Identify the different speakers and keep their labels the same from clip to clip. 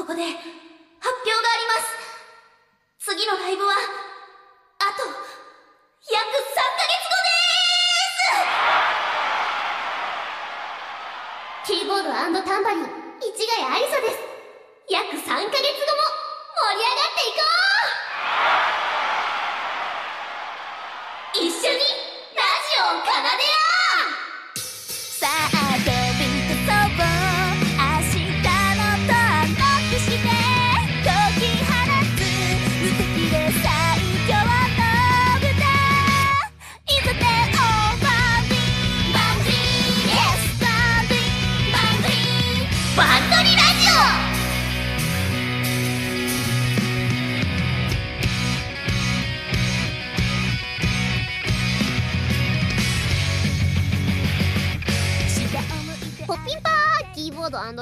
Speaker 1: ここで発表があります。次のライブは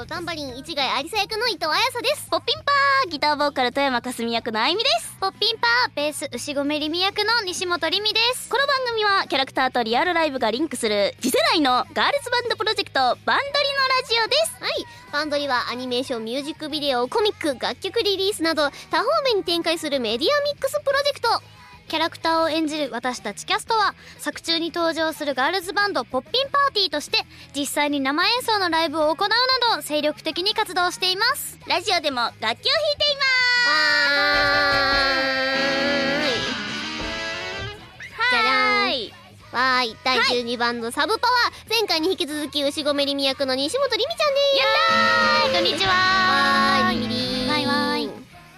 Speaker 1: タンバリン市ヶ谷ありさ
Speaker 2: 役の伊藤彩紗です。
Speaker 3: ポッピンパーギターボーカル富山かすみ役のあいみです。
Speaker 2: ポッピンパーベース牛込りみ役の西本りみです。
Speaker 3: この番組はキャラクターとリアルライブがリンクする次世代のガールズバンドプロジェクトバンドリのラジオです。
Speaker 2: はい。バンドリはアニメーションミュージックビデオコミック楽曲リリースなど多方面に展開するメディアミックスプロジェクトキャラクターを演じる私たちキャストは作中に登場するガールズバンドポッピンパーティーとして実際に生演奏のライブを行うなど精力的に活動しています。
Speaker 3: ラジオでも楽器を弾いていますはーい
Speaker 2: わーい第12番のサブパワー前回に引き続き牛込りみ役の西本りみちゃんです。
Speaker 3: こんにちは
Speaker 2: わーいリミリーン
Speaker 3: わい。わい。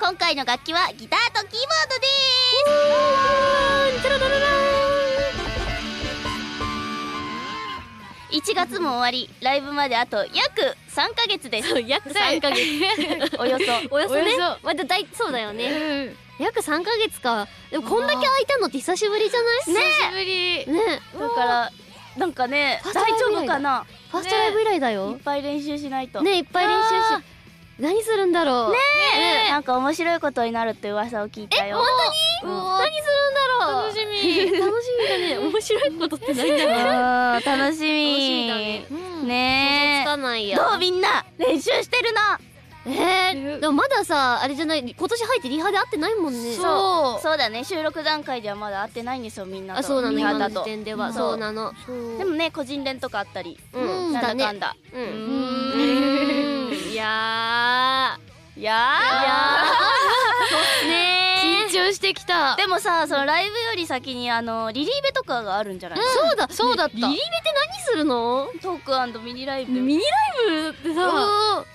Speaker 3: 今回の楽器はギターとキーボードです 1月も終わりライブまであと約3ヶ月です。
Speaker 2: 約3ヶ月。
Speaker 3: およそ。
Speaker 2: およそね。まだ大そうだよね、約3ヶ月か。でもこんだけ空いたのって久しぶりじゃない？
Speaker 3: ね。
Speaker 4: 久しぶり。
Speaker 2: ね。
Speaker 3: だからなんかね大丈夫かな？
Speaker 2: ファーストライブ以来だ
Speaker 3: い
Speaker 2: よ
Speaker 3: っぱい練習しないと。
Speaker 2: ねいっぱい練習し何するんだろう？ね
Speaker 3: ねなんか面白いことになるって噂を聞いたよ。
Speaker 2: え本当に？何するんだろう？
Speaker 4: 楽しみ。
Speaker 2: 楽しみだね。面白いことって何だろう？
Speaker 3: あ ー楽しみ。
Speaker 4: 楽しみだね。
Speaker 2: うん。
Speaker 3: ね
Speaker 2: つかないや。
Speaker 3: えどうみんな？練習してるの？
Speaker 2: えー、でもまださあれじゃない？今年入ってリハで会ってないもんね。
Speaker 4: そう。
Speaker 3: そう。だね。収録段階ではまだ会ってないんですよみんなと。
Speaker 2: あそうなの。今の時
Speaker 3: リハだと。
Speaker 2: 点では。
Speaker 3: うん。
Speaker 2: そうなの。
Speaker 3: でもね個人練とかあったり。
Speaker 2: うん。
Speaker 3: なんだか
Speaker 2: だ。ね
Speaker 3: ん。だ
Speaker 2: う
Speaker 3: うん。
Speaker 2: うん。
Speaker 4: いや
Speaker 3: いやー。
Speaker 2: ね
Speaker 4: ー。緊張してきた。
Speaker 3: でもさそのライブより先にあのリリーベとかがあるんじゃない？
Speaker 2: そうだ。
Speaker 4: そうだった。
Speaker 2: リリベって何するの？
Speaker 3: トークミニライブ。
Speaker 4: ミニライブってさ。
Speaker 2: うん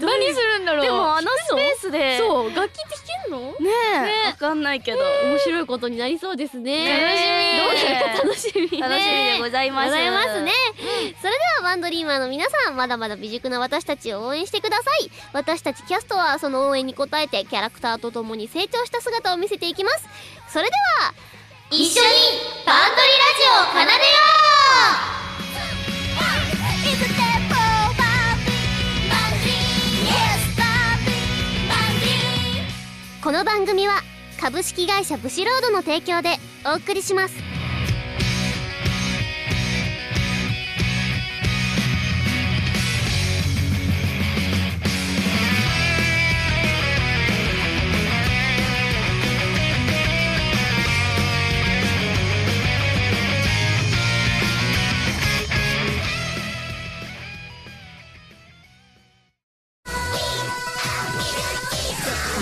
Speaker 4: 何するんだろう。
Speaker 3: でもあのスペースで。
Speaker 2: そう楽器って弾けんの？
Speaker 3: ねえ。わかんないけど。
Speaker 2: 面白いことになりそうですね。
Speaker 3: ね
Speaker 2: 楽しみ。
Speaker 3: 楽しみでございます。
Speaker 2: ございますね、それではバンドリーマーの皆さんまだまだ未熟な私たちを応援してください。私たちキャストはその応援に応えてキャラクターとともに成長した姿を見せていきます。それでは
Speaker 1: 一緒にバンドリラジオを奏でよう
Speaker 2: この番組は株式会社ブシロードの提供でお送りします。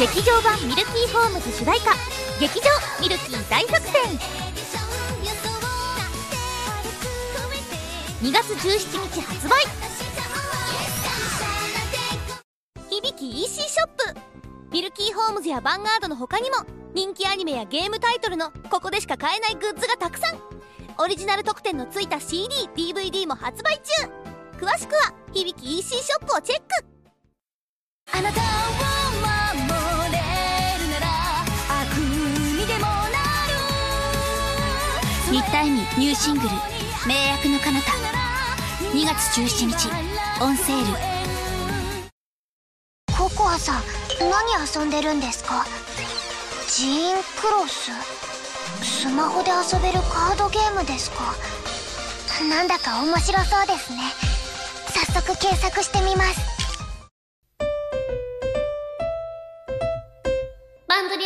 Speaker 3: 劇場版ミルキーホームズ主題歌劇場ミルキー大作戦。2月17日発売。響き EC ショップ。ミルキーホームズやヴァンガードの他にも人気アニメやゲームタイトルのここでしか買えないグッズがたくさん。オリジナル特典のついた CDDVD も発売中。詳しくは響き EC ショップをチェック。あなたをニューシングル「名役の彼方。2月17日オンセール。
Speaker 5: ココアさん何遊んでるんですか？ジーンクロス？スマホで遊べるカードゲームですか？なんだか面白そうですね。早速検索してみます。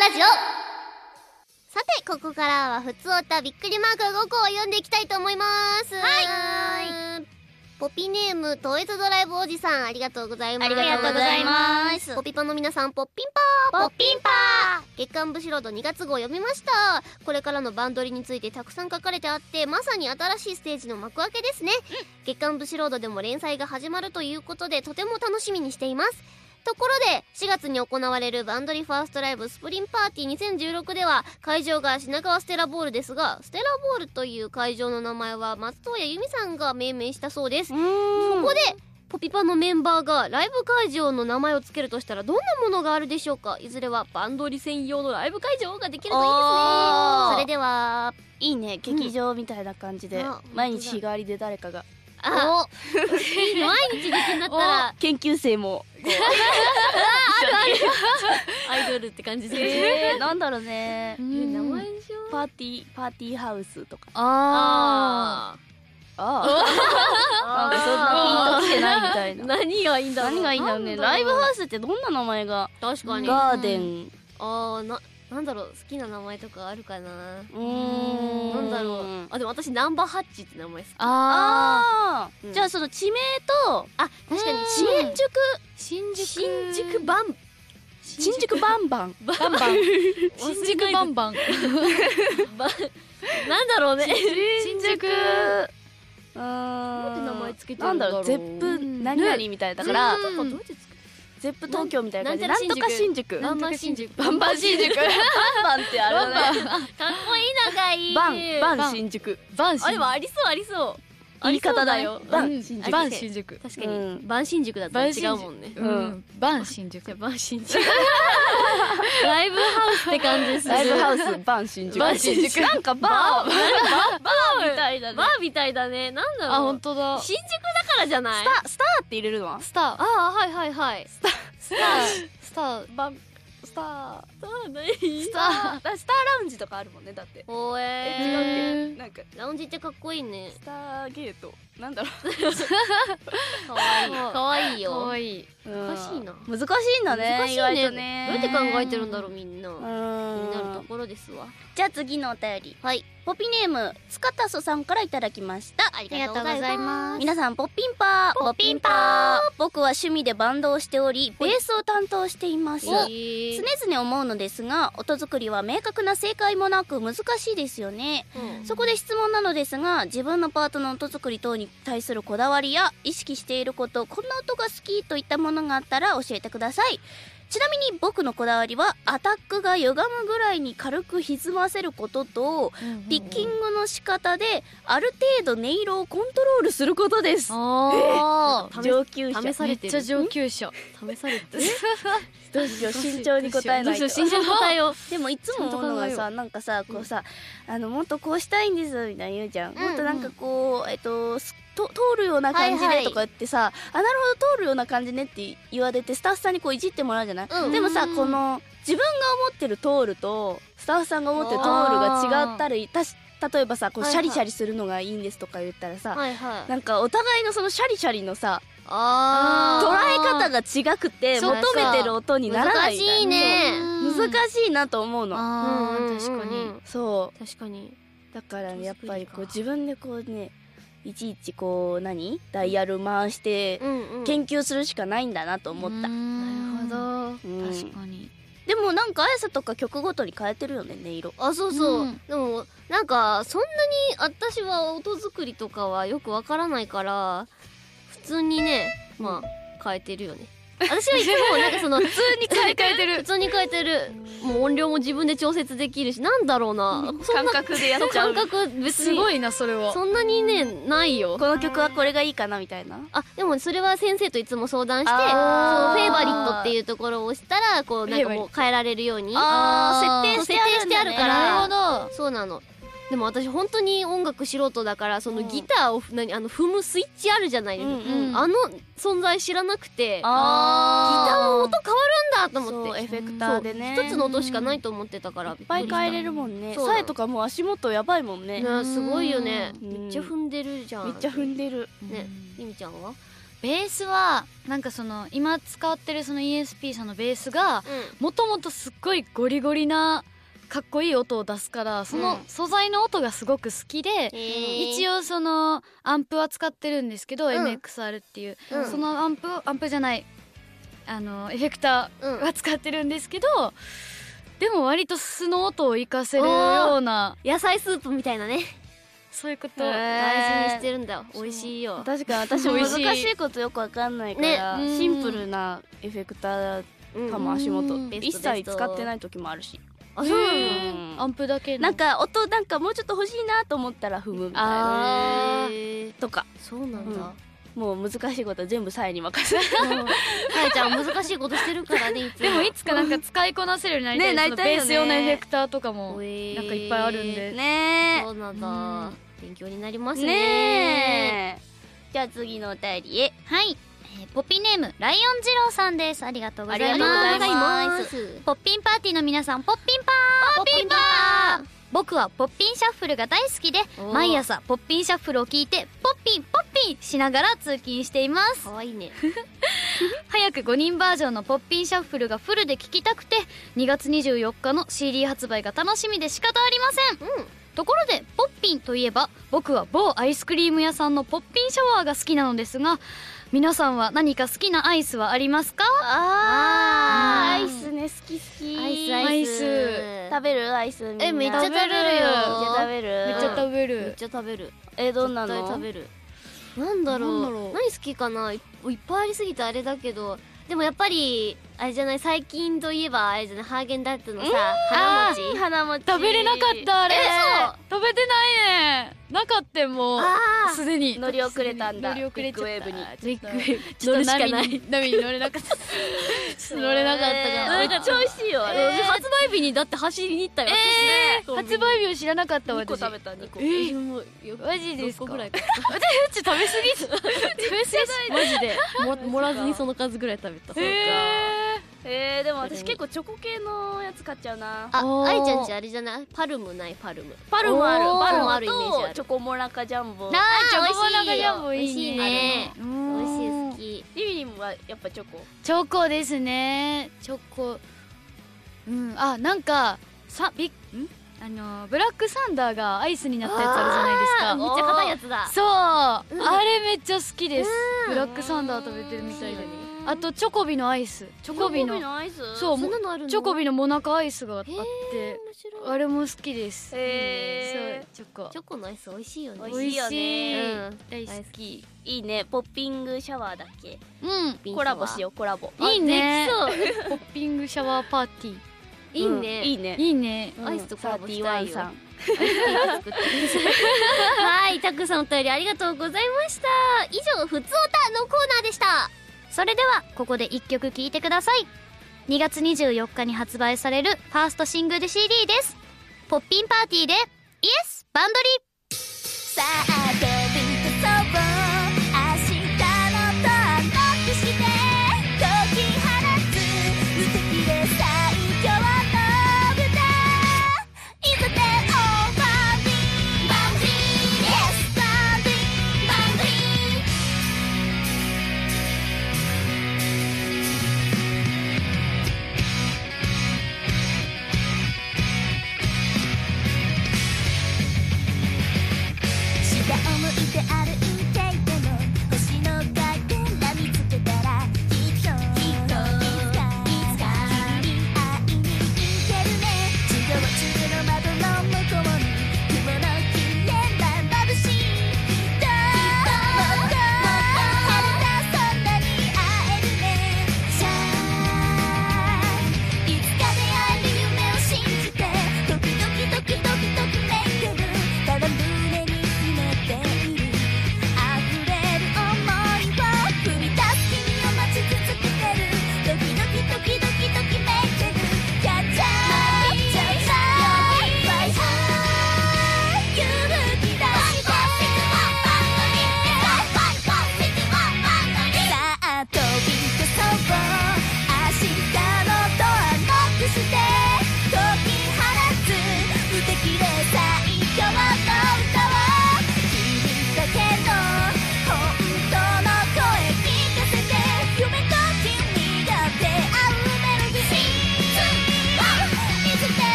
Speaker 1: ラジオ
Speaker 2: さてここからはふつおたびっくりマーク5個を読んでいきたいと思います。はい。ポピネームトイズドライブおじさんありがとうございます。
Speaker 3: ありがとうございます。
Speaker 2: ポピパの皆さんポッピンパー。ポッピンパー。月刊ブシロード2月号読みました。これからのバンドリについてたくさん書かれてあってまさに新しいステージの幕開けですね、月刊ブシロードでも連載が始まるということでとても楽しみにしていますところで4月に行われるバンドリ First Live Sprin' Party 2016では会場が品川ステラボールですがステラボールという会場の名前は松任谷由実さんが命名したそうです。そこでポピパのメンバーがライブ会場の名前を付けるとしたらどんなものがあるでしょうか？いずれはバンドリ専用のライブ会場ができるといいですね。それではい
Speaker 3: いね。劇場みたいな感じで、
Speaker 2: あ
Speaker 3: 毎日日替わりで誰かが
Speaker 2: あ 毎日できんだったら。
Speaker 3: 研究生も。
Speaker 2: アイドルって感じで、
Speaker 3: えー、なんだろうね。
Speaker 2: 名前でしょ
Speaker 3: パーティーパーティーハウスとか。
Speaker 4: あ
Speaker 3: ああなんかそんなピンときてないみたいな。
Speaker 2: 何がいいんだろう。
Speaker 3: 何がいいんだろうね。ライブハウスってどんな名前が？
Speaker 2: 確かに。
Speaker 3: ガーデン。
Speaker 2: あーななんだろう好きな名前とかあるかな？
Speaker 3: うーん。
Speaker 2: なんだろう。あでも私ナンバーハッチって名前好き。
Speaker 3: あ
Speaker 4: あ
Speaker 2: うん
Speaker 3: あじゃあその地名と
Speaker 2: あ確かに。
Speaker 3: 新宿。
Speaker 4: 新宿。
Speaker 2: 新宿バン。
Speaker 3: 新宿バンバン。
Speaker 2: バンバン。
Speaker 4: 新宿バンバン。
Speaker 2: バン。なんだろうね。
Speaker 3: 新宿。うー。ん
Speaker 2: なんで名前つけて
Speaker 3: なん
Speaker 2: るんだろう。
Speaker 3: だろう。ゼップ何々みたいだから。
Speaker 2: うん。どうやって作
Speaker 3: ゼップ東京みたいな感じ。で
Speaker 2: な
Speaker 3: んんとか新宿。
Speaker 2: バンバン新宿。
Speaker 3: バンバン新宿。バンバンってあれだね。
Speaker 2: かっこいいのがいい。
Speaker 3: バンバン新宿。
Speaker 4: バン新
Speaker 2: あでもありそうありそう
Speaker 3: 言い方だよ。バ
Speaker 2: ありそうだよ。
Speaker 3: ン新宿。
Speaker 4: バン新宿。
Speaker 2: 確かに、
Speaker 3: うん。
Speaker 2: バン新宿だったら違うもんね。
Speaker 4: うん、うん、バン新宿。
Speaker 2: バン新宿。ライブハウスって感じです
Speaker 3: ライブハウスバン新宿。
Speaker 2: バン新宿。
Speaker 3: なんかバー。バーみたいだね
Speaker 2: バーみたいだね。なんだろう。
Speaker 4: あ本当だ。
Speaker 2: 新宿だからじゃない？
Speaker 3: スタスターって入れるの？は
Speaker 4: スター。
Speaker 2: ああはいはいはい。スター。
Speaker 4: スター。
Speaker 3: バンスター。
Speaker 2: スター何
Speaker 3: スター。だスターラウンジとかあるもんねだって。
Speaker 2: お
Speaker 3: え
Speaker 2: え
Speaker 3: 違うっけなんか。
Speaker 2: ラウンジってかっこいいね。
Speaker 3: スターゲートなんだろ
Speaker 2: かわいい。かわいいよ。
Speaker 4: かわい
Speaker 3: 難
Speaker 2: しいな。
Speaker 3: 難しいんだね
Speaker 2: 難しい
Speaker 3: 意外
Speaker 2: ね
Speaker 3: とね。
Speaker 2: どうやって考えてるんだろうみんな。
Speaker 3: う
Speaker 2: 気になると
Speaker 3: ん
Speaker 2: ころですわ。
Speaker 3: じゃあ次のお便り。
Speaker 2: はい。
Speaker 3: ポピネームスカタソさんからいただきました。
Speaker 2: ありがとうございます。
Speaker 3: 皆さんポッピンパー。
Speaker 2: ポッピンパ
Speaker 3: ー。僕は趣味でバンドをしておりベースを担当しています。
Speaker 2: お。
Speaker 3: 常々思うのですが音作りは明確な正解もなく難しいですよね。
Speaker 2: うん。
Speaker 3: そこで質問なのですが自分のパートの音作り等に対するこだわりや意識していることこんな音が好きといったものがあったら教えてくださいちなみに僕のこだわりはアタックが歪むぐらいに軽く歪ませることとピッキングの仕方である程度音色をコントロールすることです。
Speaker 4: あ
Speaker 2: 試
Speaker 3: 上級者。
Speaker 2: 試されてる。
Speaker 4: めっちゃ上級者。
Speaker 2: 試されてる？
Speaker 3: どうしよう慎重に答え
Speaker 2: ど
Speaker 3: ないと。
Speaker 2: うしよう。慎重に答えよう。
Speaker 3: でもいつも思うのがさなんかさこうさ、あのもっとこうしたいんですみたいな言うじゃん、
Speaker 2: うん
Speaker 3: もっとなんかこうえっとすと通るような感じ
Speaker 2: はいはい。
Speaker 3: でとか言ってさ、あなるほど通るような感じねって言われてスタッフさんにこういじってもらうじゃない、
Speaker 2: うん。
Speaker 3: でもさこの自分が思ってる通るとスタッフさんが思ってる通るが違ったりたし例えばさこう
Speaker 2: はいはい。
Speaker 3: シャリシャリするのがいいんですとか言ったらさ、
Speaker 2: はいはい。
Speaker 3: なんかお互いのそのシャリシャリのさ
Speaker 2: あ
Speaker 3: 捉え方が違くて
Speaker 4: そっ
Speaker 3: 求
Speaker 4: か
Speaker 3: めてる音にならないみた
Speaker 2: 難しいね。
Speaker 3: 難しいなと思うの。
Speaker 4: あ
Speaker 2: うん。うんうん
Speaker 4: ー確かに。
Speaker 3: そう。
Speaker 2: 確かに。
Speaker 3: だからね
Speaker 2: 手
Speaker 3: やっぱりこう自分でこうねいちいちこう何ダイヤル回して研究するしかないんだなと思った、
Speaker 4: なるほど。
Speaker 3: うん。
Speaker 4: 確かに。
Speaker 3: でもなんかあやさとか曲ごとに変えてるよね音色。
Speaker 2: あそうそう、
Speaker 4: うん。
Speaker 2: でもなんかそんなに私は音作りとかはよくわからないから普通にねまあ変えてるよね私はいつもなんかその普通に
Speaker 4: 変え変えてる。
Speaker 2: 普通に変えてる。もう音量も自分で調節できるしなんだろうな。
Speaker 3: 感
Speaker 2: な
Speaker 3: 覚でやっちゃう。
Speaker 2: 感覚別に。
Speaker 4: すごいなそれは。
Speaker 2: そんなにねないよ。
Speaker 3: この曲はこれがいいかなみたいな。
Speaker 2: あでもそれは先生といつも相談してそう
Speaker 3: あー
Speaker 2: フェイバリットっていうところを押したらこうなんかもう変えられるように
Speaker 3: あー。設定してあ
Speaker 2: 設定してあるから。
Speaker 4: なるほど。
Speaker 2: そうなのでも私本当に音楽素人だからそのギターをふ何あの踏むスイッチあるじゃない？ですか、
Speaker 3: うんうん。
Speaker 2: あの存在知らなくてギター
Speaker 3: あ
Speaker 2: の音変わるんだと思って。
Speaker 3: そうエフェクターでね。
Speaker 2: 一つの音しかないと思ってたから。いっ
Speaker 3: ぱい変えれるもんね。さえとかもう足元やばいもんね。
Speaker 2: ねすごいよね。
Speaker 3: うん。
Speaker 2: めっちゃ踏んでるじゃん。
Speaker 3: めっちゃ踏んでる。
Speaker 2: ねゆみちゃんは？
Speaker 4: ベースはなんかその今使ってるその ESP さんのベースがもともとすっごいゴリゴリなかっこいい音を出すからその素材の音がすごく好きで、一
Speaker 2: 応
Speaker 4: 応そのアンプは使ってるんですけど、
Speaker 2: ん。
Speaker 4: MXR っていう、
Speaker 2: うん。
Speaker 4: そのアンプアンプじゃないあのエフェクタ
Speaker 2: うん
Speaker 4: ーは使ってるんですけど、でも割と素の音を活かせるような
Speaker 2: 野菜スープみたいなね。
Speaker 4: そういうこと、
Speaker 2: 大事にしてるんだ。よ美味しいよ。
Speaker 3: 確かに私も難しいことよくわかんないから、
Speaker 4: ね。
Speaker 3: シンプルなエフェクターかも足元。
Speaker 4: うん
Speaker 3: 一切使ってない時もあるし
Speaker 2: あそう
Speaker 4: アンプだけの？
Speaker 3: なんか音なんかもうちょっと欲しいなと思ったら踏むみたいな。とか。
Speaker 2: そうなんだ。
Speaker 3: もう難しいことは全部サイに任せる。
Speaker 2: かやちゃん難しいことしてるからね いつ
Speaker 4: でもいつかなんか使いこなせるようになりたい。
Speaker 3: ねなりたい
Speaker 4: ベース用のエフェクターとかもなんかいっぱいあるんで。
Speaker 3: ね。
Speaker 2: そうなんだ。
Speaker 4: うん。
Speaker 2: 勉強になります
Speaker 3: え
Speaker 2: ね
Speaker 3: じゃあ次のお便りへ。
Speaker 6: はい、えーポッピーネームライオン二郎さんです。ありがとうございます。ポッピンパーティーの皆さんポッピンパー。ポッピンパー。僕はポッピンシャッフルが大好きで毎朝ポッピンシャッフルを聞いてポッピンポッピンしながら通勤しています。
Speaker 2: かわいいね。
Speaker 6: 早く5人バージョンのポッピンシャッフルがフルで聴きたくて2月24日の CD 発売が楽しみで仕方ありません、
Speaker 2: うん。
Speaker 6: ところでポッピンといえば僕は某アイスクリーム屋さんのポッピンシャワーが好きなのですが皆さんは何か好きなアイスはありますか？
Speaker 3: あ
Speaker 2: あー
Speaker 3: イスね好き好き。
Speaker 2: アイス
Speaker 4: アイ
Speaker 2: アイス。
Speaker 4: ス
Speaker 3: 食べるアイス
Speaker 2: えめっちゃ食べるよ。
Speaker 3: めっちゃ食べる。
Speaker 4: めっちゃ食べ
Speaker 2: めっ
Speaker 4: る
Speaker 2: ちゃ食べる。
Speaker 3: えどんなの？
Speaker 2: 食べる。なんだろう。
Speaker 4: なんだろう。
Speaker 2: 何好きかな？いいっぱいありすぎてあれだけど。でもやっぱりあれじゃない？最近といえばあれじゃない？ハーゲンダッツのさ花餅。
Speaker 3: 花餅。
Speaker 4: 食べれなかったあれ。
Speaker 2: え
Speaker 4: 食べてないねなかったもうすでに。
Speaker 3: 乗り遅れたんだ。
Speaker 4: 乗り遅れちゃった。
Speaker 3: ビッグウェーブに。
Speaker 4: ビッグウェーブ。
Speaker 2: 乗るしかない。
Speaker 4: 波に波に乗れなかった。乗れなかったか
Speaker 3: めっちゃ美味しいよ。あれ
Speaker 2: 発売日にだって走りに行ったよ。
Speaker 4: えー発売日を知らなかった
Speaker 3: 2個
Speaker 4: 私
Speaker 3: 食べた2個。
Speaker 4: えー。
Speaker 2: もうよ
Speaker 4: マジですか
Speaker 2: ？6個ぐらいか
Speaker 4: う ち食べ過ぎ。食べ過ぎ
Speaker 2: マジで。も盛らずにその数ぐらい食べた。
Speaker 4: え
Speaker 3: えー、でも私結構チョコ系のやつ買っちゃうな。
Speaker 2: あ愛ちゃんちあれじゃない？パルムないパルム。
Speaker 3: パルムある。パルム
Speaker 2: あるイメージある。
Speaker 3: とチョコモナカジャンボ。
Speaker 4: あチョコモナカジャンボいいね。
Speaker 2: 美味しいね。
Speaker 4: 美
Speaker 2: 美味しい好き。
Speaker 3: リミリンはやっぱチョコ？
Speaker 4: チョコですね。チョコ。うん。あなんかさびん？あのブラックサンダーがアイスになったやつあるじゃないですか。
Speaker 2: めっちゃ硬いやつだ。
Speaker 4: そう、
Speaker 2: うん。
Speaker 4: あれめっちゃ好きです。
Speaker 2: うん。
Speaker 4: ブラックサンダー食べてるみたいで
Speaker 2: ね
Speaker 4: あとチョコビのアイス。チョコビの。
Speaker 3: アイス？
Speaker 4: そう
Speaker 2: そんなのあるの？
Speaker 4: チョコビのモナカアイスがあって。あれも好きです。
Speaker 3: へ
Speaker 4: そうチョコ。
Speaker 2: チョコのアイス美味しいよね。
Speaker 3: 美味しいよね。
Speaker 4: 大好き。
Speaker 3: いいね。ポッピングシャワーだっけ？
Speaker 4: うん。
Speaker 3: コラボしようコラボ。
Speaker 4: いいね。
Speaker 2: あで
Speaker 4: ポッピングシャワーパーティー。
Speaker 2: いいね、
Speaker 3: うん。いいね。
Speaker 4: いいね。
Speaker 2: アイスとコラボしたいよ。
Speaker 3: 31さん
Speaker 2: はいたくさんお便りありがとうございました。以上ふつおたのコーナーでした
Speaker 6: それではここで1曲聴いてください。2月24日に発売されるファーストシングル CD です。ポッピンパーティーでイエスバンドリ
Speaker 7: さあ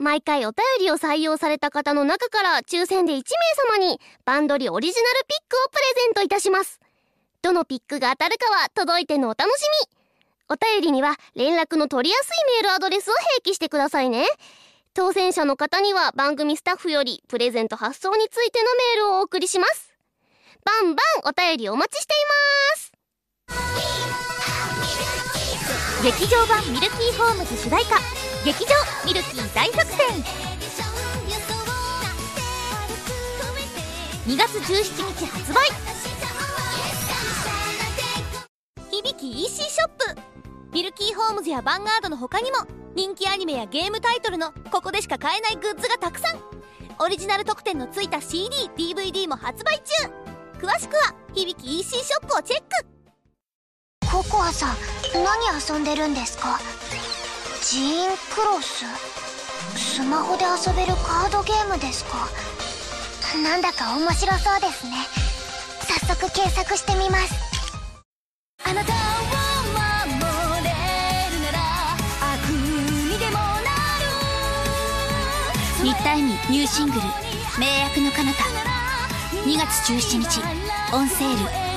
Speaker 2: 毎回お便りを採用された方の中から抽選で1名様にバンドリオリジナルピックをプレゼントいたします。どのピックが当たるかは届いてのお楽しみ。お便りには連絡の取りやすいメールアドレスを併記してくださいね。当選者の方には番組スタッフよりプレゼント発送についてのメールをお送りします。バンバンお便りお待ちしています。
Speaker 3: 劇場版ミルキーホームズ主題歌劇場ミルキー大作戦。2月17日発売。響き EC ショップ。ミルキーホームズやヴァンガードの他にも人気アニメやゲームタイトルのここでしか買えないグッズがたくさん。オリジナル特典のついた CDDVD も発売中。詳しくは響き EC ショップをチェック。
Speaker 5: ココアさん何遊んでるんですか？ジーンクロス？スマホで遊べるカードゲームですか？なんだか面白そうですね。早速検索してみます。
Speaker 1: あなたを守れるなら悪にでもなる。
Speaker 3: 新田恵美ニューシングル「名役の彼方」2月17日オンセール。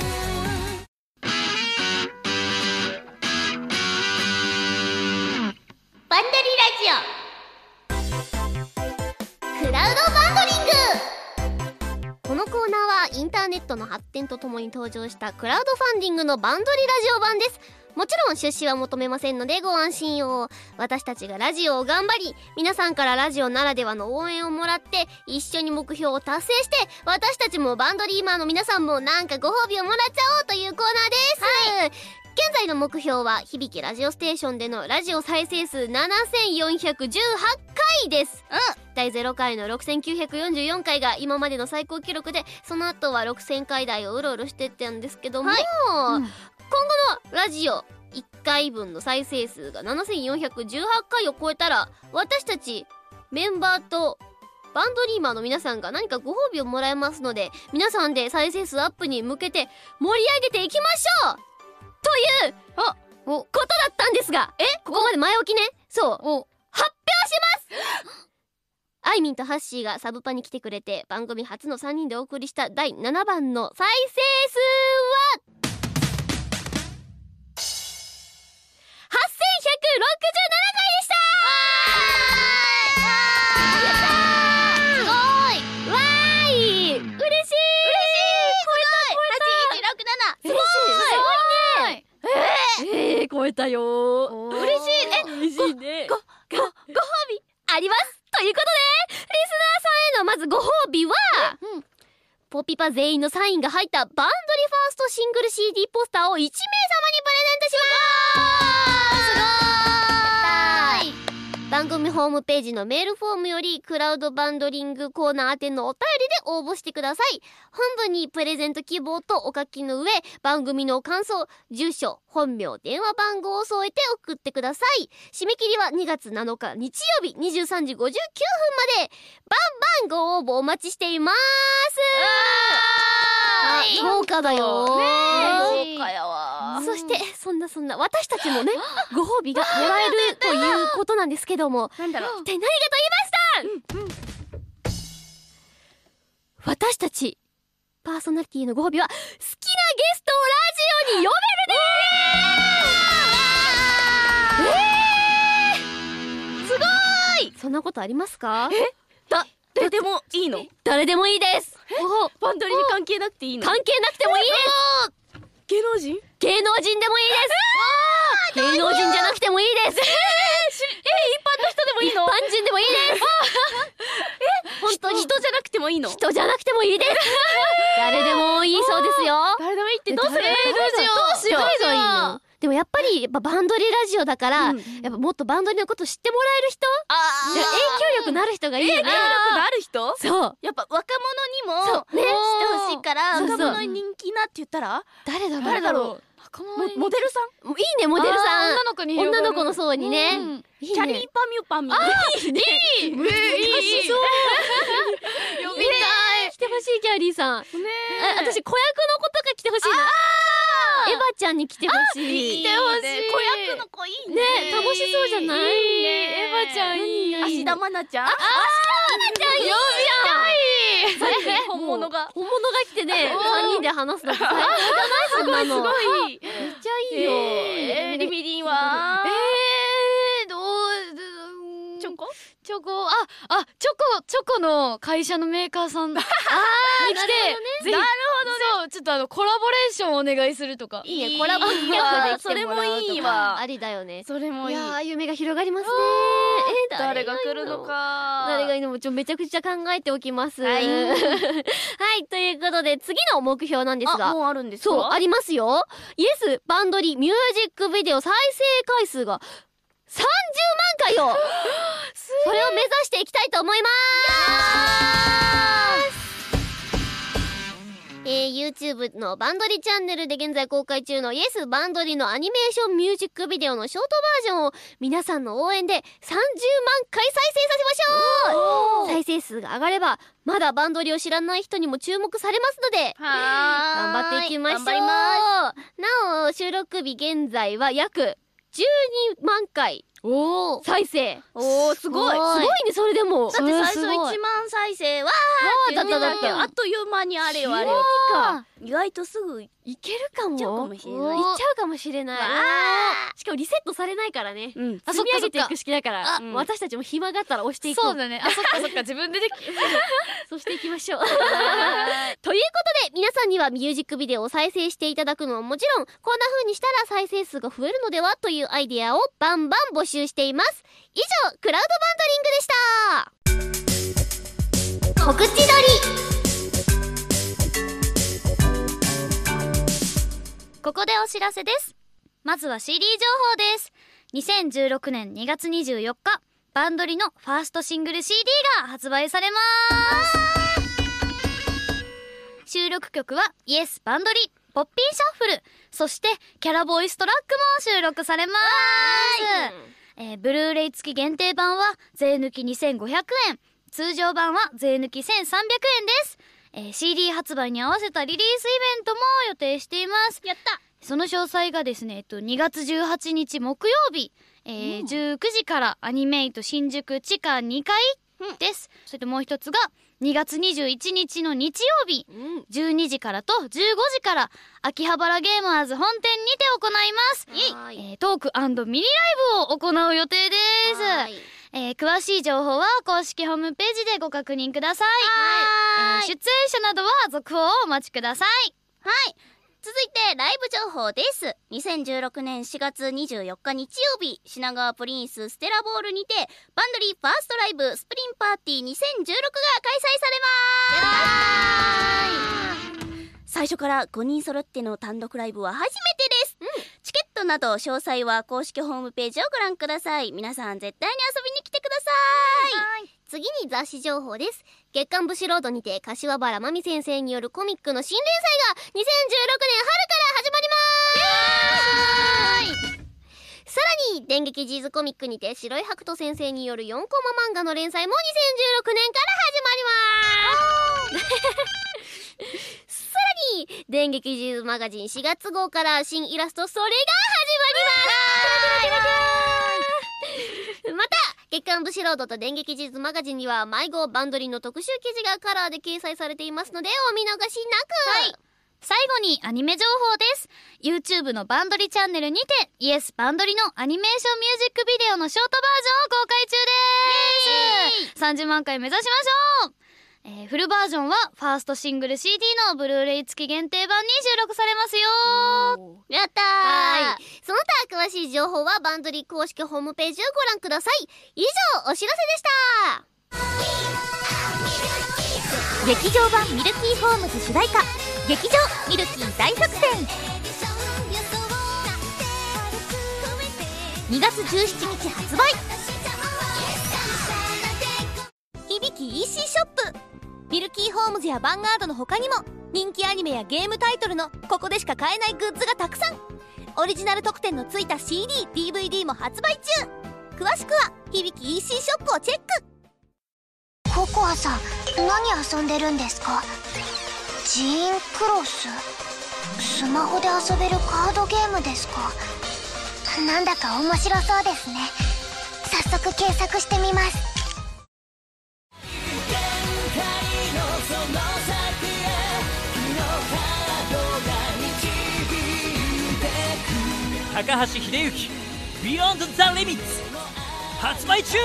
Speaker 2: インターネットの発展とともに登場したクラウドファンディングのバンドリラジオ版です。もちろん出資は求めませんのでご安心を。私たちがラジオを頑張り皆さんからラジオならではの応援をもらって一緒に目標を達成して私たちもバンドリーマーの皆さんもなんかご褒美をもらっちゃおうというコーナーです、現在の目標は響きラジオステーションでのラジオ再生数7418回です、第0回の6944回が今までの最高記録でその後は6000回台をうろうろしてったんですけども、
Speaker 4: うん
Speaker 2: 今後のラジオ1回分の再生数が7418回を超えたら私たちメンバーとバンドリーマーの皆さんが何かご褒美をもらえますので皆さんで再生数アップに向けて盛り上げていきましょうというあことだったんですがえここまで前置きね。そう。発表します。あいみんとハッシーがサブパに来てくれて番組初の3人でお送りした第7番の再生数はえた
Speaker 8: よ。
Speaker 2: 嬉しい。ね
Speaker 8: 嬉しいね。
Speaker 2: ごごご褒美あります？ということでリスナーさんへのまずご褒美は、ポピパ全員のサインが入ったバンドリファーストシングル CD ポスターを1名様にプレゼントします番組ホームページのメールフォームよりクラウドバンドリングコーナー宛てのお便りで応募してください。本文にプレゼント希望とお書きの上番組の感想住所本名電話番号を添えて送ってください。締め切りは2月7日日曜日23時59分まで。バンバンご応募お待ちしています。
Speaker 8: い。
Speaker 2: 豪華だよ。
Speaker 8: ねえ。豪華やわ。
Speaker 2: そしてそんなそんな私たちもねご褒美がもらえるということなんですけども
Speaker 8: なんだろう。
Speaker 2: 一体何かと言いました、私たちパーソナリティのご褒美は好きなゲストをラジオに呼べるです。えー、すごーい。そんなことありますか？
Speaker 8: だ誰でもいいの？
Speaker 2: 誰でもいいです。お
Speaker 8: バンドリに関係なくていいの？
Speaker 2: 関係なくてもいいです。
Speaker 8: 芸能人？
Speaker 2: 芸能人でもいいです。芸能人じゃなくてもいいです。
Speaker 8: え一般の人でもいいの？
Speaker 2: 一般人でもいいです。本当に？
Speaker 8: 人？じゃなくてもいいの？
Speaker 2: 人じゃなくてもいいです。誰でもいいそうですよ。
Speaker 8: 誰でもいいってどうする？
Speaker 2: えーどうしよう。
Speaker 8: どうしよう
Speaker 2: でもやっぱりやっぱバンドリラジオだから、
Speaker 8: うん
Speaker 2: やっぱもっとバンドリのこと知ってもらえる人？影響力のある人がいいよね。
Speaker 8: 影響力のある人？
Speaker 2: そう。
Speaker 8: やっぱ若者にも
Speaker 2: ね。
Speaker 8: 知ってほしいから若者に人気なって言ったら？
Speaker 2: 誰だろう？
Speaker 8: 誰だろ
Speaker 4: 若
Speaker 8: う？モモデルさん？
Speaker 2: ういいねモデルさん。
Speaker 4: 女の子に
Speaker 2: 女の子の層にね、
Speaker 4: うん
Speaker 2: いいね。
Speaker 8: キャリーパミュパミいいね。いい
Speaker 2: 難しそう。
Speaker 8: 呼びたい。
Speaker 2: 来てほしいキャリーさん。
Speaker 8: ね
Speaker 2: あ私子役の子とか来てほしいなエヴァちゃんに来てほしい。
Speaker 4: 来てほしい。
Speaker 3: 子役の子いいね
Speaker 2: ね。楽しそうじゃない？
Speaker 4: エヴァちゃんいい。
Speaker 3: 芦田愛菜ちゃん？本物が。
Speaker 2: 本物が来てね3人で話すの。最高じゃない？そんなの。めっ
Speaker 3: いい
Speaker 2: ちゃいいよ。
Speaker 3: えーリビリンは？
Speaker 4: えー、どう
Speaker 3: チョコ？
Speaker 4: チョコ？ああチョコチョコの会社のメーカーさん。ああに来てぜひ。なるほどねそうちょっとあのコラボレーションお願いするとか。
Speaker 2: いいねコラボ企画で来てもらうとか。
Speaker 3: それもいいわ
Speaker 2: ありだよね。
Speaker 3: それもいい。
Speaker 2: いやー夢が広がりますね。えー
Speaker 3: 誰が来るのか。
Speaker 2: 誰がいいのもちょめちゃくちゃ考えておきます。は
Speaker 3: はい。
Speaker 2: はいということで次の目標なんです
Speaker 3: あ
Speaker 2: が
Speaker 3: もうあるんですか？
Speaker 2: そうありますよ。イエスバンドリミュージックビデオ再生回数が30万回を。それを目指していきたいと思いますえー、YouTube のバンドリチャンネルで現在公開中のイエスバンドリのアニメーションミュージックビデオのショートバージョンを皆さんの応援で30万回再生させましょう。再生数が上がればまだバンドリを知らない人にも注目されますので。
Speaker 3: は
Speaker 2: 頑張っていきましょう。なお収録日現在は約12万回
Speaker 4: おお
Speaker 2: 再生。
Speaker 3: おーすごい。
Speaker 2: すごい。ねそれでも。
Speaker 3: だって最初
Speaker 4: それすごい。
Speaker 3: 1万再生わー
Speaker 2: だっただった。
Speaker 3: あっという間にあれよ。あれよ
Speaker 2: か
Speaker 3: 意外とすぐ
Speaker 2: いけるかも。
Speaker 3: いっちゃうかもしれない。
Speaker 2: いっちゃうかもしれない。
Speaker 3: わ
Speaker 2: しかもリセットされないからね。積み上げていく式だか。ら私たちも暇があったら押していこう。
Speaker 4: そうだね。あそっかそっか自分ででき。
Speaker 2: そしていきましょう。ということで皆さんにはミュージックビデオを再生していただくのはもちろんこんな風にしたら再生数が増えるのではというアイデアをバンバン募集しています以上クラウドバンドリングでした告知撮り
Speaker 4: ここでお知らせです。まずは CD 情報です。2016年2月24日、バンドリのファーストシングル CD が発売されます。収録曲はイエスバンドリ、ポッピーシャッフル、そしてキャラボイストラックも収録されます。えーブルーレイ付き限定版は税抜き2500円、通常版は税抜き1300円です。えー CD 発売に合わせたリリースイベントも予定しています。
Speaker 3: やった
Speaker 4: その詳細がですね、えっと、2月18日木曜日、えー19時からアニメイト新宿地下2階です。それともう一つが、2月21日の日曜日、
Speaker 2: うん
Speaker 4: 12時からと15時から、秋葉原ゲーマーズ本店にて行います。えートークミニライブを行う予定です。えー詳しい情報は公式ホームページでご確認ください。えー出演者などは続報をお待ちください。
Speaker 3: はい続いてライブ情報です。2016年4月24日日曜日品川プリンスステラボールにてバンドリ First Live Sprin' Party 2016が開催されます。最初から5人揃っての単独ライブは初めてです、チケットなど詳細は公式ホームページをご覧ください。皆さん絶対に遊びにください。
Speaker 2: 次に雑誌情報です。月刊ブシロードにて柏原真美先生によるコミックの新連載が2016年春から始まります。さらに電撃ジーズコミックにて白井白人先生による4コマ漫画の連載も2016年から始まります。さらに電撃ジーズマガジン4月号から新イラストそれが始まります。また月刊ブシロードと電撃ジーズマガジンには迷子バンドリンの特集記事がカラーで掲載されていますのでお見逃しなく、
Speaker 4: 最後にアニメ情報です。YouTube のバンドリチャンネルにて、イエスバンドリのアニメーションミュージックビデオのショートバージョンを公開中です !30 万回目指しましょうえーフルバージョンはファーストシングル CD のブルーレイ付き限定版に収録されますよ。
Speaker 2: やったー。
Speaker 3: は
Speaker 2: その他詳しい情報はバンドリ公式ホームページをご覧ください。以上お知らせでした。
Speaker 9: 劇場版ミルキーホームズ主題歌。劇場ミルキー大作戦。2月17日発売。響き EC ショップミルキーホームズやヴァンガードの他にも人気アニメやゲームタイトルのここでしか買えないグッズがたくさん。オリジナル特典のついた CDDVD も発売中。詳しくは響き EC ショップをチェック。
Speaker 5: ココアさん何遊んでるんですか？ジーンクロス。スマホで遊べるカードゲームですか？なんだか面白そうですね。早速検索してみます。
Speaker 10: 高橋秀幸 Beyond the Limits 発売中。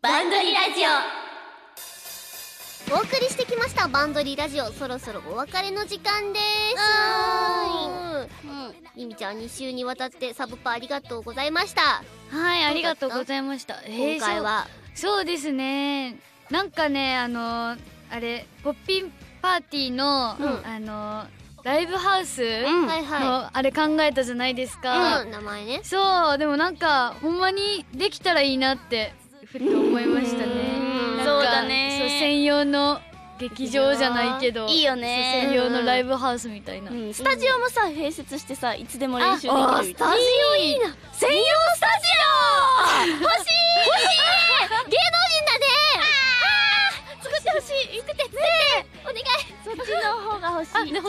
Speaker 3: バンドリラジ
Speaker 2: お送りしてきましたバンドリラジオ。そろそろお別れの時間です。
Speaker 3: は
Speaker 2: うん。りみちゃん2週にわたってサブパありがとうございました。
Speaker 4: はいありがとうございました。
Speaker 2: 今回は。
Speaker 4: そうそうですねなんかねあのーあれポッピンパーティーの、
Speaker 2: うん。
Speaker 4: あのーライブハウスのあれ考えたじゃないです
Speaker 2: い、
Speaker 4: か、
Speaker 2: うん、名前ね。
Speaker 4: そうでもなんかほんまにできたらいいなってふと思いましたね。
Speaker 3: そうだね。
Speaker 4: そう専用の劇場じゃないけど
Speaker 3: いいよね。
Speaker 4: 専用のライブハウスみたいな、
Speaker 3: うん。スタジオもさ併設してさいつでも練習できる
Speaker 2: スタジオいいな。
Speaker 3: 専用スタジオ！欲しい！欲しい。
Speaker 2: 芸能人だね
Speaker 3: 作ってほしい。作って作ってお願い。そっちの方が欲しい。
Speaker 4: そっちの方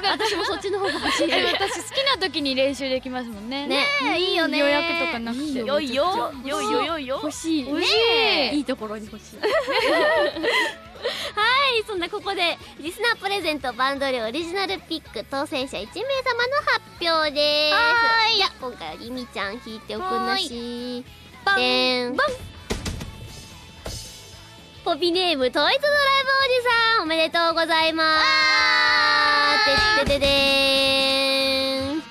Speaker 4: が
Speaker 2: 私もそっちの方が欲しい。
Speaker 4: え私好きな時に練習できますもんね。
Speaker 2: ね。
Speaker 3: いいよね。
Speaker 4: 予約とかなくて。
Speaker 3: よいよ。よいよ。よいよ。
Speaker 2: 欲しい
Speaker 4: 美味しい、
Speaker 2: いいところに欲しい。はいそんなここでリスナープレゼントバンドリオリジナルピック当選者1名様の発表です
Speaker 3: はーい。
Speaker 2: じゃあ今回はりみちゃん引いておくんなし
Speaker 3: バン
Speaker 2: でんポピネームトイズドライブおじさんおめでとうございます。てってででーん。は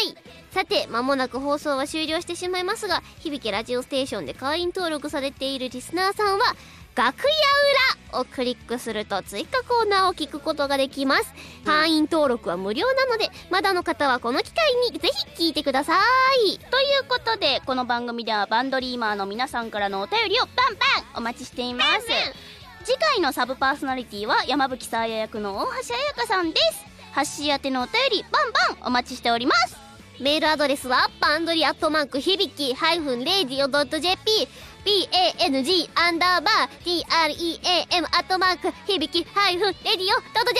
Speaker 2: い。さてまもなく放送は終了してしまいますが響けラジオステーションで会員登録されているリスナーさんは楽屋裏をクリックすると追加コーナーを聞くことができます。会員登録は無料なのでまだの方はこの機会にぜひ聞いてください。
Speaker 3: ということでこの番組ではバンドリーマーの皆さんからのお便りをバンバンお待ちしています。次回のサブパーソナリティは山吹サーヤ役の大橋彩香さんです。発信宛てのお便りバンバンお待ちしております。
Speaker 2: メールアドレスはバンドリアットマーク響きハイフンレディオドット JP BANG アンダーバー DREAM アットマーク響きハイフンレディオドット JP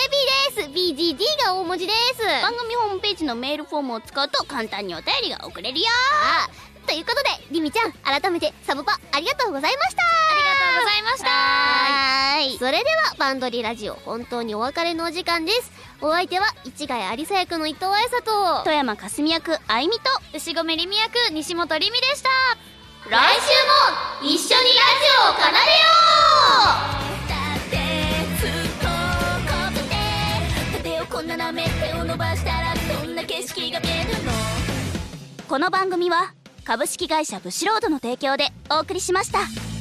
Speaker 2: です。BGD が大文字です。
Speaker 3: 番組ホームページのメールフォームを使うと簡単にお便りが送れるよ。
Speaker 2: あということでりみちゃん改めてサブパありがとうございました。
Speaker 4: ありがとうございました。
Speaker 3: はーい。
Speaker 2: それではバンドリラジオ本当にお別れのお時間です。お相手は市ヶ谷有沙役の伊藤彩沙と
Speaker 3: 富山かすみ役あいみと
Speaker 4: 牛込りみ役西本りみでした
Speaker 3: 来週も一緒にラジオを奏でよ
Speaker 11: だってずっとここで。手をこんななめ手を伸ばしたらどんな景色が見えるの
Speaker 3: この番組は株式会社ブシロードの提供でお送りしました。